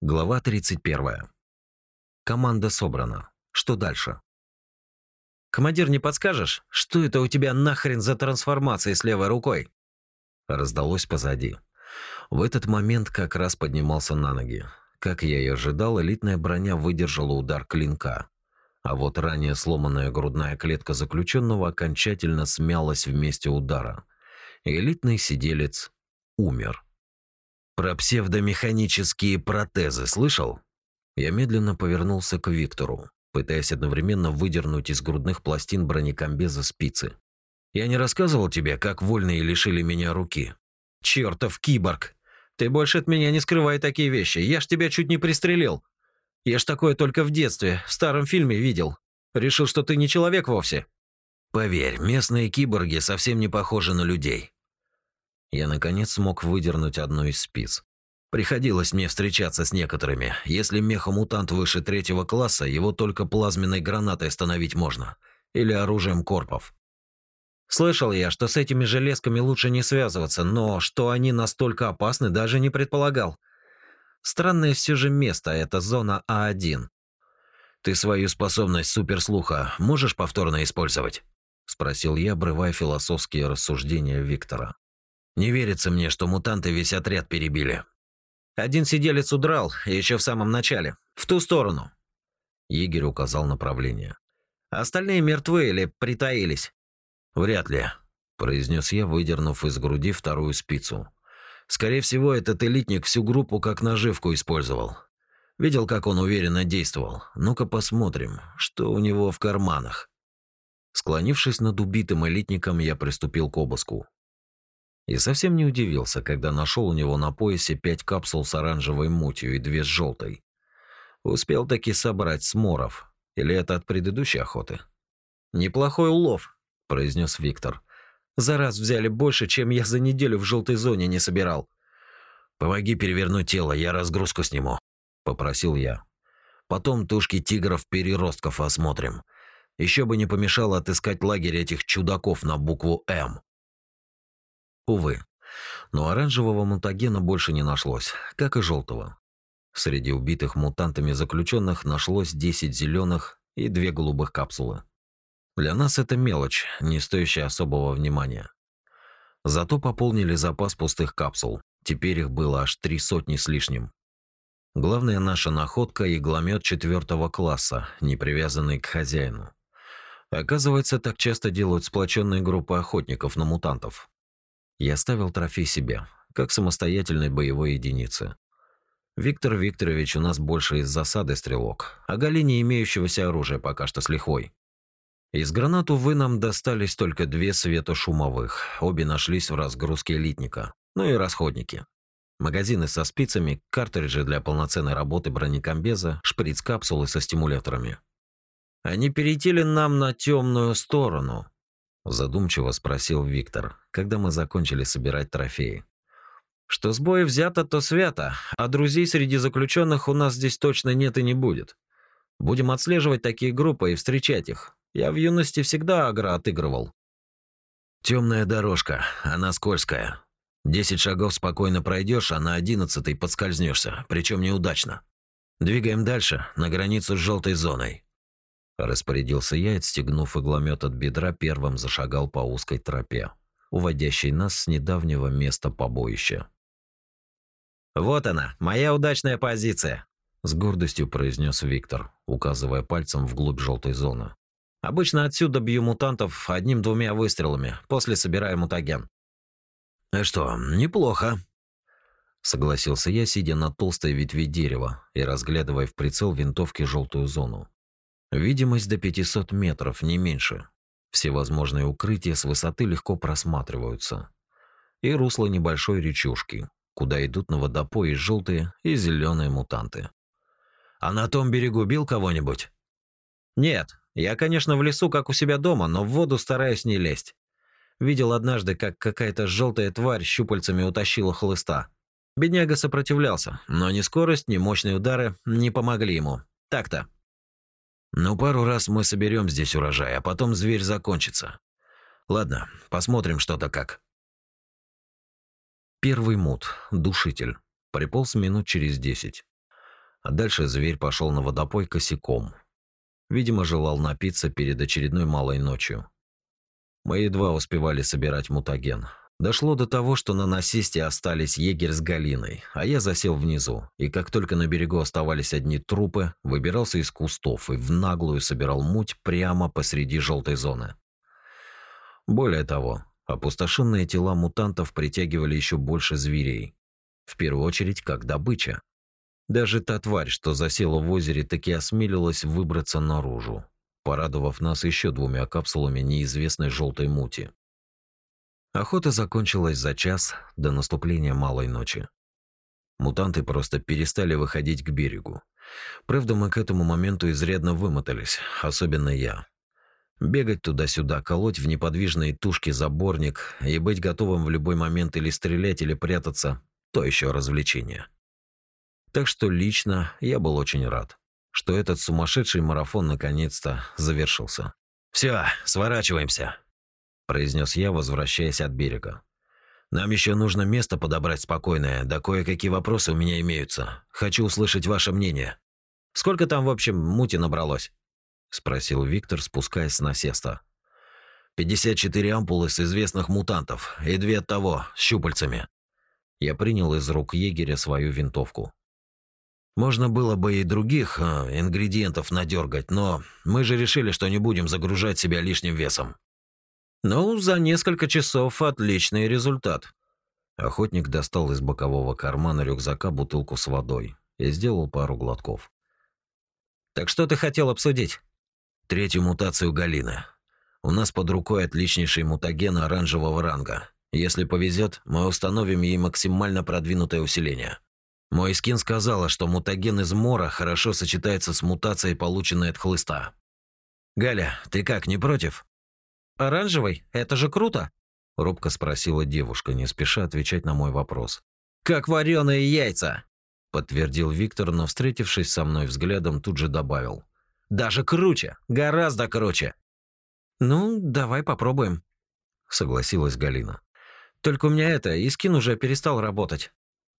Глава 31. Команда собрана. Что дальше? Командир, не подскажешь, что это у тебя нахрен за трансформация с левой рукой? Раздалось позади. В этот момент как раз поднимался на ноги. Как я и ожидал, элитная броня выдержала удар клинка. А вот ранее сломанная грудная клетка заключенного окончательно смялась вместе удара. Элитный сиделец умер. Про псевдомеханические протезы слышал? Я медленно повернулся к Виктору, пытаясь одновременно выдернуть из грудных пластин бронекомбеза спицы. Я не рассказывал тебе, как вольные лишили меня руки. Чертов киборг! Ты больше от меня не скрывай такие вещи. Я ж тебя чуть не пристрелил. Я ж такое только в детстве, в старом фильме видел. Решил, что ты не человек вовсе. Поверь, местные киборги совсем не похожи на людей. Я, наконец, смог выдернуть одну из спиц. Приходилось мне встречаться с некоторыми. Если мехомутант выше третьего класса, его только плазменной гранатой остановить можно. Или оружием корпов. Слышал я, что с этими железками лучше не связываться, но что они настолько опасны, даже не предполагал. Странное все же место, это зона А1. Ты свою способность суперслуха можешь повторно использовать? Спросил я, обрывая философские рассуждения Виктора. Не верится мне, что мутанты весь отряд перебили. Один сиделец удрал, еще в самом начале. В ту сторону. Егерь указал направление. Остальные мертвы или притаились? Вряд ли, произнес я, выдернув из груди вторую спицу. Скорее всего, этот элитник всю группу как наживку использовал. Видел, как он уверенно действовал. Ну-ка посмотрим, что у него в карманах. Склонившись над убитым элитником, я приступил к обыску. И совсем не удивился, когда нашел у него на поясе пять капсул с оранжевой мутью и две с желтой. Успел таки собрать сморов. Или это от предыдущей охоты? «Неплохой улов», – произнес Виктор. «За раз взяли больше, чем я за неделю в желтой зоне не собирал». «Помоги перевернуть тело, я разгрузку сниму», – попросил я. «Потом тушки тигров-переростков осмотрим. Еще бы не помешало отыскать лагерь этих чудаков на букву «М». Увы. Но оранжевого мутагена больше не нашлось, как и желтого. Среди убитых мутантами заключенных нашлось 10 зеленых и две голубых капсулы. Для нас это мелочь, не стоящая особого внимания. Зато пополнили запас пустых капсул. Теперь их было аж три сотни с лишним. Главная наша находка – игломет четвертого класса, не привязанный к хозяину. Оказывается, так часто делают сплоченные группы охотников на мутантов. Я ставил трофей себе, как самостоятельной боевой единицы. Виктор Викторович у нас больше из засады стрелок, а Галине имеющегося оружия пока что с лихвой. Из гранат, увы, нам достались только две светошумовых. Обе нашлись в разгрузке элитника. Ну и расходники. Магазины со спицами, картриджи для полноценной работы бронекомбеза, шприц-капсулы со стимуляторами. Они перейти ли нам на темную сторону? Задумчиво спросил Виктор, когда мы закончили собирать трофеи. Что с боя взято, то свято, а друзей среди заключенных у нас здесь точно нет и не будет. Будем отслеживать такие группы и встречать их. Я в юности всегда агро отыгрывал. Темная дорожка, она скользкая. Десять шагов спокойно пройдешь, а на одиннадцатый подскользнешься, причем неудачно. Двигаем дальше, на границу с желтой зоной. Распорядился я, отстегнув игломет от бедра, первым зашагал по узкой тропе, уводящей нас с недавнего места побоища. «Вот она, моя удачная позиция», – с гордостью произнес Виктор, указывая пальцем вглубь желтой зоны. «Обычно отсюда бью мутантов одним-двумя выстрелами, после собираю мутаген». «А что, неплохо», – согласился я, сидя на толстой ветви дерева и разглядывая в прицел винтовки желтую зону. Видимость до 500 метров, не меньше. Все возможные укрытия с высоты легко просматриваются. И русло небольшой речушки, куда идут на водопой и желтые, и зеленые мутанты. А на том берегу бил кого-нибудь? Нет, я, конечно, в лесу, как у себя дома, но в воду стараюсь не лезть. Видел однажды, как какая-то желтая тварь щупальцами утащила хлыста. Бедняга сопротивлялся, но ни скорость, ни мощные удары не помогли ему. Так-то. Ну, пару раз мы соберем здесь урожай, а потом зверь закончится. Ладно, посмотрим что-то как. Первый мут, душитель, приполз минут через десять. А дальше зверь пошел на водопой косяком. Видимо, желал напиться перед очередной малой ночью. Мы едва успевали собирать мутаген. Дошло до того, что на насесте остались егерь с Галиной, а я засел внизу, и как только на берегу оставались одни трупы, выбирался из кустов и в наглую собирал муть прямо посреди желтой зоны. Более того, опустошенные тела мутантов притягивали еще больше зверей. В первую очередь, как добыча. Даже та тварь, что засела в озере, таки осмелилась выбраться наружу, порадовав нас еще двумя капсулами неизвестной желтой мути. Охота закончилась за час до наступления малой ночи. Мутанты просто перестали выходить к берегу. Правда, мы к этому моменту изрядно вымотались, особенно я. Бегать туда-сюда, колоть в неподвижные тушки заборник и быть готовым в любой момент или стрелять, или прятаться – то еще развлечение. Так что лично я был очень рад, что этот сумасшедший марафон наконец-то завершился. «Все, сворачиваемся», произнес я, возвращаясь от берега. Нам еще нужно место подобрать спокойное, да кое-какие вопросы у меня имеются. Хочу услышать ваше мнение. Сколько там, в общем, мути набралось? спросил Виктор, спускаясь с насеста. «Пятьдесят четыре ампулы с известных мутантов и две от того, с щупальцами». Я принял из рук егеря свою винтовку. Можно было бы и других э, ингредиентов надергать, но мы же решили, что не будем загружать себя лишним весом. Ну, за несколько часов отличный результат. Охотник достал из бокового кармана рюкзака бутылку с водой и сделал пару глотков. Так что ты хотел обсудить? Третью мутацию Галины. У нас под рукой отличнейший мутаген оранжевого ранга. Если повезет, мы установим ей максимально продвинутое усиление. Мой скин сказала, что мутаген из мора хорошо сочетается с мутацией, полученной от хлыста. Галя, ты как, не против? Оранжевый? Это же круто!» Робко спросила девушка, не спеша отвечать на мой вопрос. «Как вареные яйца!» Подтвердил Виктор, но, встретившись со мной взглядом, тут же добавил. «Даже круче! Гораздо круче!» «Ну, давай попробуем», — согласилась Галина. «Только у меня это, Искин уже перестал работать».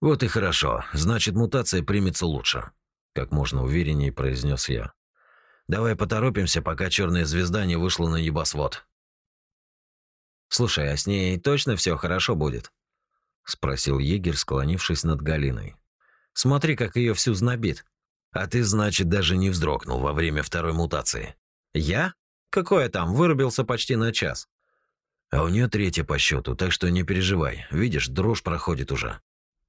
«Вот и хорошо. Значит, мутация примется лучше», — как можно увереннее произнес я. «Давай поторопимся, пока черная звезда не вышла на небосвод». Слушай, а с ней точно все хорошо будет? спросил егерь, склонившись над Галиной. Смотри, как ее всю знобит. А ты, значит, даже не вздрогнул во время второй мутации. Я? Какое там, вырубился почти на час. А у нее третья по счету, так что не переживай. Видишь, дрожь проходит уже.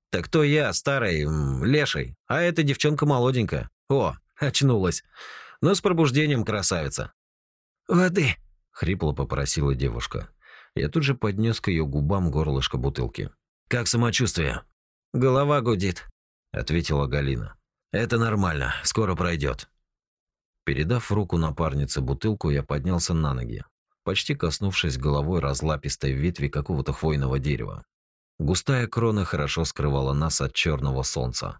Так то я, старый, леший, а эта девчонка молоденькая. О, очнулась. Но с пробуждением красавица. Воды, хрипло попросила девушка. Я тут же поднес к ее губам горлышко бутылки. «Как самочувствие?» «Голова гудит», — ответила Галина. «Это нормально, скоро пройдет». Передав руку напарнице бутылку, я поднялся на ноги, почти коснувшись головой разлапистой ветви какого-то хвойного дерева. Густая крона хорошо скрывала нас от черного солнца.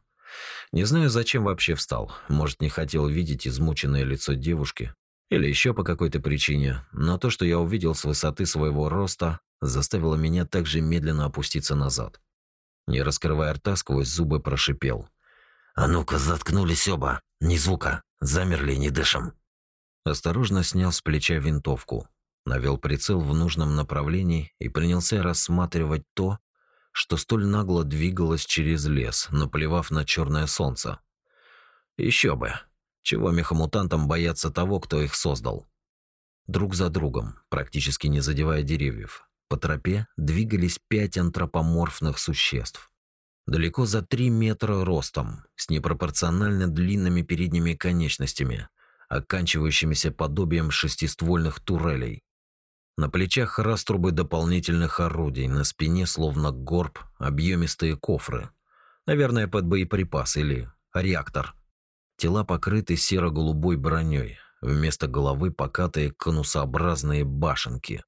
Не знаю, зачем вообще встал. Может, не хотел видеть измученное лицо девушки, или еще по какой-то причине, но то, что я увидел с высоты своего роста, заставило меня также медленно опуститься назад. Не раскрывая рта, сквозь зубы прошипел. «А ну-ка, заткнулись оба! Ни звука! Замерли, не дышим!» Осторожно снял с плеча винтовку, навел прицел в нужном направлении и принялся рассматривать то, что столь нагло двигалось через лес, наплевав на черное солнце. Еще бы, чего мехамутантам бояться того, кто их создал? Друг за другом, практически не задевая деревьев, по тропе двигались пять антропоморфных существ. Далеко за три метра ростом, с непропорционально длинными передними конечностями, оканчивающимися подобием шестиствольных турелей. На плечах раструбы дополнительных орудий, на спине словно горб объемистые кофры. Наверное, под боеприпас или реактор – Тела покрыты серо-голубой броней, вместо головы покатые конусообразные башенки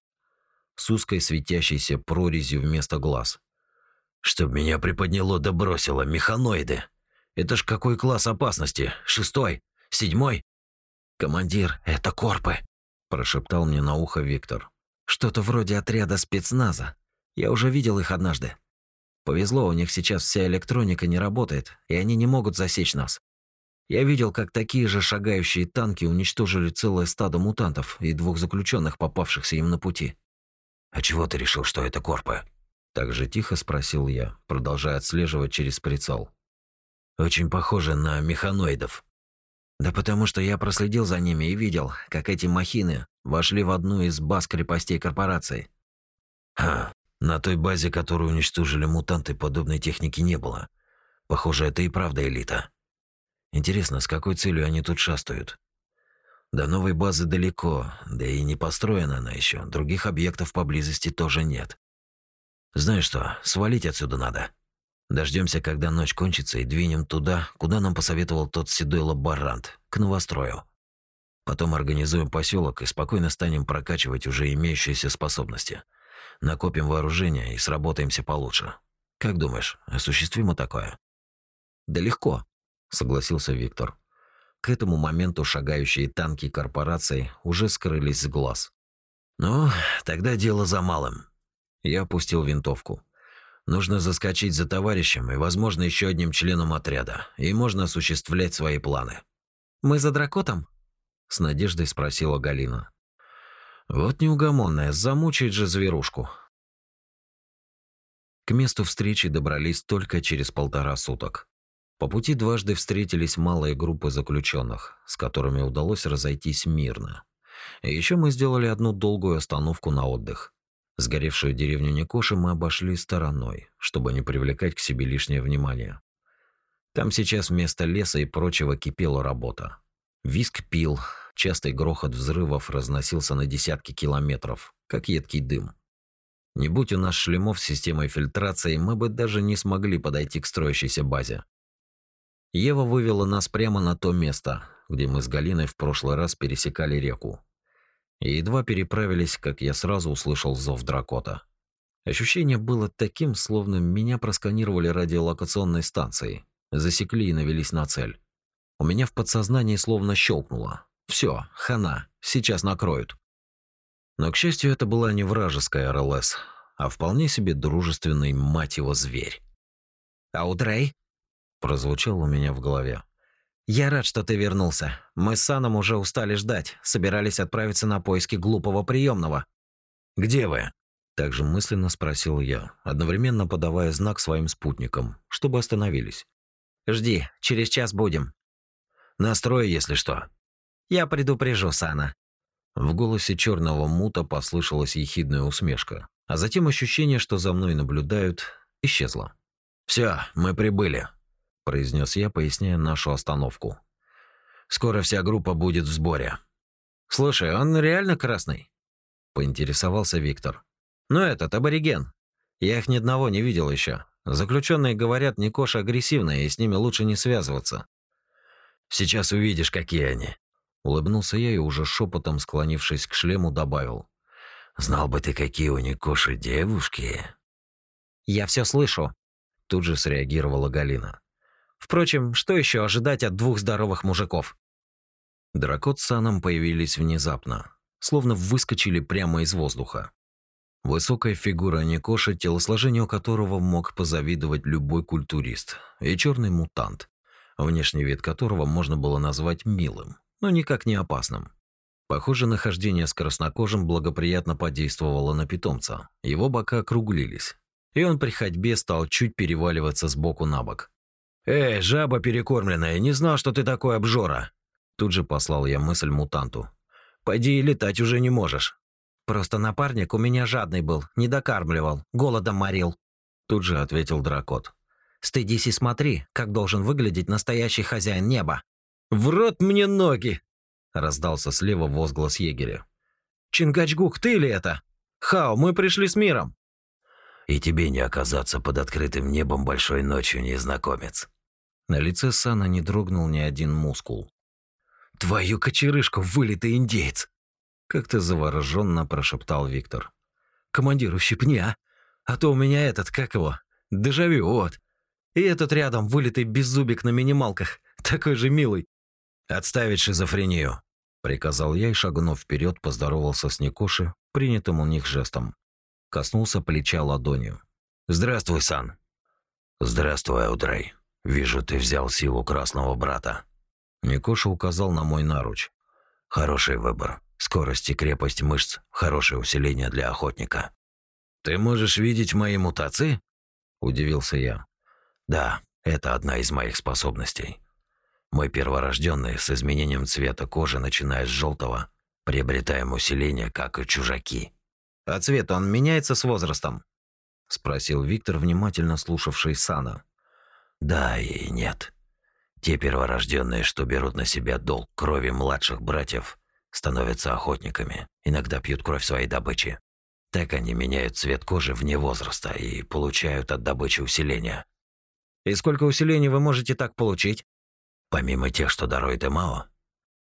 с узкой светящейся прорезью вместо глаз. «Чтоб меня приподняло да бросило, механоиды! Это ж какой класс опасности? Шестой? Седьмой?» «Командир, это корпы!» – прошептал мне на ухо Виктор. «Что-то вроде отряда спецназа. Я уже видел их однажды. Повезло, у них сейчас вся электроника не работает, и они не могут засечь нас. Я видел, как такие же шагающие танки уничтожили целое стадо мутантов и двух заключенных, попавшихся им на пути. «А чего ты решил, что это корпы?» Так же тихо спросил я, продолжая отслеживать через прицел. «Очень похоже на механоидов». «Да потому что я проследил за ними и видел, как эти махины вошли в одну из баз крепостей корпорации». «Ха, на той базе, которую уничтожили мутанты, подобной техники не было. Похоже, это и правда элита. Интересно, с какой целью они тут шастают? До новой базы далеко, да и не построена она еще. Других объектов поблизости тоже нет. Знаешь что, свалить отсюда надо. Дождемся, когда ночь кончится, и двинем туда, куда нам посоветовал тот седой лаборант, к новострою. Потом организуем поселок и спокойно станем прокачивать уже имеющиеся способности. Накопим вооружение и сработаемся получше. Как думаешь, осуществимо такое? Да легко, согласился Виктор. К этому моменту шагающие танки корпораций уже скрылись с глаз. Ну, тогда дело за малым. Я опустил винтовку. Нужно заскочить за товарищем и, возможно, еще одним членом отряда, и можно осуществлять свои планы. Мы за дракотом? с надеждой спросила Галина. Вот неугомонная, замучает же зверушку. К месту встречи добрались только через полтора суток. По пути дважды встретились малые группы заключенных, с которыми удалось разойтись мирно. И еще мы сделали одну долгую остановку на отдых. Сгоревшую деревню Никоши мы обошли стороной, чтобы не привлекать к себе лишнее внимание. Там сейчас вместо леса и прочего кипела работа. Виск пил, частый грохот взрывов разносился на десятки километров, как едкий дым. Не будь у нас шлемов с системой фильтрации, мы бы даже не смогли подойти к строящейся базе. Ева вывела нас прямо на то место, где мы с Галиной в прошлый раз пересекали реку. И едва переправились, как я сразу услышал зов дракота. Ощущение было таким, словно меня просканировали радиолокационной станцией, засекли и навелись на цель. У меня в подсознании словно щелкнуло. Все, хана, сейчас накроют. Но, к счастью, это была не вражеская РЛС, а вполне себе дружественный, мать его, зверь. «Аудрей?» Прозвучал у меня в голове. Я рад, что ты вернулся. Мы с Саном уже устали ждать, собирались отправиться на поиски глупого приемного. Где вы? также мысленно спросил я, одновременно подавая знак своим спутникам, чтобы остановились. Жди, через час будем. Настрой, если что. Я предупрежу Сана. В голосе черного мута послышалась ехидная усмешка, а затем ощущение, что за мной наблюдают, исчезло. Все, мы прибыли произнес я, поясняя нашу остановку. Скоро вся группа будет в сборе. Слушай, он реально красный? поинтересовался Виктор. Ну этот абориген. Я их ни одного не видел еще. Заключенные говорят, Никоша агрессивная, и с ними лучше не связываться. Сейчас увидишь, какие они. Улыбнулся я и уже шепотом, склонившись к шлему, добавил: Знал бы ты, какие у Никоши девушки. Я все слышу. Тут же среагировала Галина. Впрочем, что еще ожидать от двух здоровых мужиков? Дракот с Саном появились внезапно, словно выскочили прямо из воздуха. Высокая фигура Никоша, телосложению которого мог позавидовать любой культурист, и черный мутант, внешний вид которого можно было назвать милым, но никак не опасным. Похоже, нахождение с краснокожим благоприятно подействовало на питомца. Его бока округлились, и он при ходьбе стал чуть переваливаться с боку на бок. «Эй, жаба перекормленная, не знал, что ты такой обжора!» Тут же послал я мысль мутанту. «Пойди и летать уже не можешь». «Просто напарник у меня жадный был, не докармливал, голодом морил». Тут же ответил дракот. «Стыдись и смотри, как должен выглядеть настоящий хозяин неба». «В рот мне ноги!» Раздался слева возглас егеря. «Чингачгук, ты ли это? Хао, мы пришли с миром!» «И тебе не оказаться под открытым небом большой ночью, незнакомец!» На лице Сана не дрогнул ни один мускул. «Твою кочерышку, вылитый индеец!» Как-то завороженно прошептал Виктор. «Командир, ущипни, а? А то у меня этот, как его, дежавю, вот. И этот рядом, вылитый беззубик на минималках, такой же милый». «Отставить шизофрению!» Приказал я и, шагнув вперед, поздоровался с Никоши, принятым у них жестом. Коснулся плеча ладонью. «Здравствуй, Сан!» «Здравствуй, Аудрей!» Вижу, ты взял силу красного брата. Никоша указал на мой наруч. Хороший выбор. Скорость и крепость мышц – хорошее усиление для охотника. «Ты можешь видеть мои мутации?» – удивился я. «Да, это одна из моих способностей. Мы перворожденные с изменением цвета кожи, начиная с желтого, приобретаем усиление, как и чужаки». «А цвет он меняется с возрастом?» – спросил Виктор, внимательно слушавший Сана. «Да и нет. Те перворожденные, что берут на себя долг крови младших братьев, становятся охотниками, иногда пьют кровь своей добычи. Так они меняют цвет кожи вне возраста и получают от добычи усиления. И сколько усилений вы можете так получить? Помимо тех, что дарует Эмао,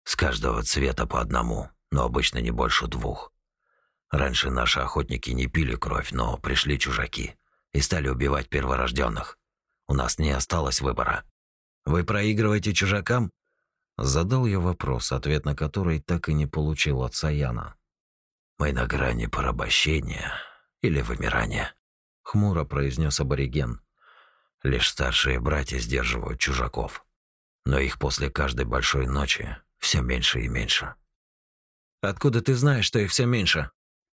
с каждого цвета по одному, но обычно не больше двух. Раньше наши охотники не пили кровь, но пришли чужаки и стали убивать перворожденных. У нас не осталось выбора. Вы проигрываете чужакам? Задал я вопрос, ответ на который так и не получил от Саяна. Мы на грани порабощения или вымирания, хмуро произнес абориген. Лишь старшие братья сдерживают чужаков, но их после каждой большой ночи все меньше и меньше. Откуда ты знаешь, что их все меньше?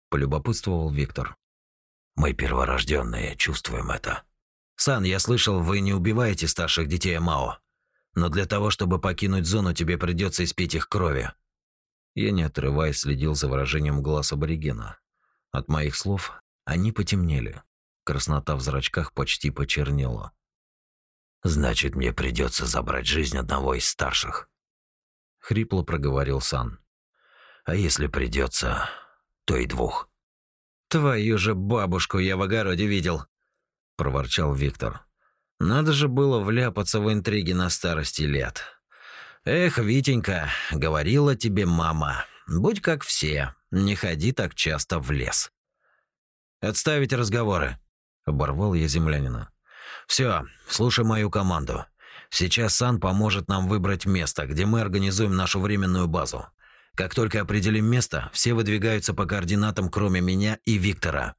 Полюбопытствовал Виктор. Мы перворожденные, чувствуем это. Сан, я слышал, вы не убиваете старших детей Мао. Но для того, чтобы покинуть зону, тебе придется испить их крови. Я не отрываясь следил за выражением глаз аборигена. От моих слов они потемнели. Краснота в зрачках почти почернела. Значит, мне придется забрать жизнь одного из старших. Хрипло проговорил Сан. А если придется, то и двух. Твою же бабушку я в огороде видел, проворчал Виктор. Надо же было вляпаться в интриги на старости лет. Эх, Витенька, говорила тебе мама, будь как все, не ходи так часто в лес. Отставить разговоры, оборвал я землянина. Все, слушай мою команду. Сейчас Сан поможет нам выбрать место, где мы организуем нашу временную базу. Как только определим место, все выдвигаются по координатам, кроме меня и Виктора.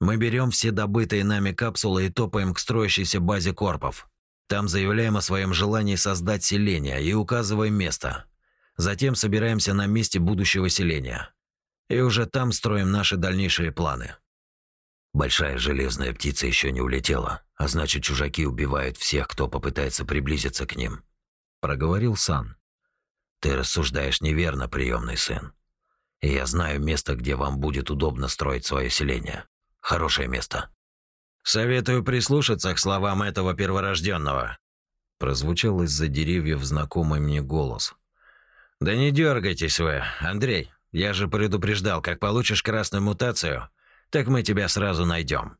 Мы берем все добытые нами капсулы и топаем к строящейся базе корпов. Там заявляем о своем желании создать селение и указываем место. Затем собираемся на месте будущего селения. И уже там строим наши дальнейшие планы. Большая железная птица еще не улетела, а значит, чужаки убивают всех, кто попытается приблизиться к ним, проговорил Сан. Ты рассуждаешь неверно, приемный сын. Я знаю место, где вам будет удобно строить свое селение. Хорошее место. Советую прислушаться к словам этого перворожденного. Прозвучал из-за деревьев знакомый мне голос. Да не дергайтесь вы, Андрей. Я же предупреждал, как получишь красную мутацию, так мы тебя сразу найдем.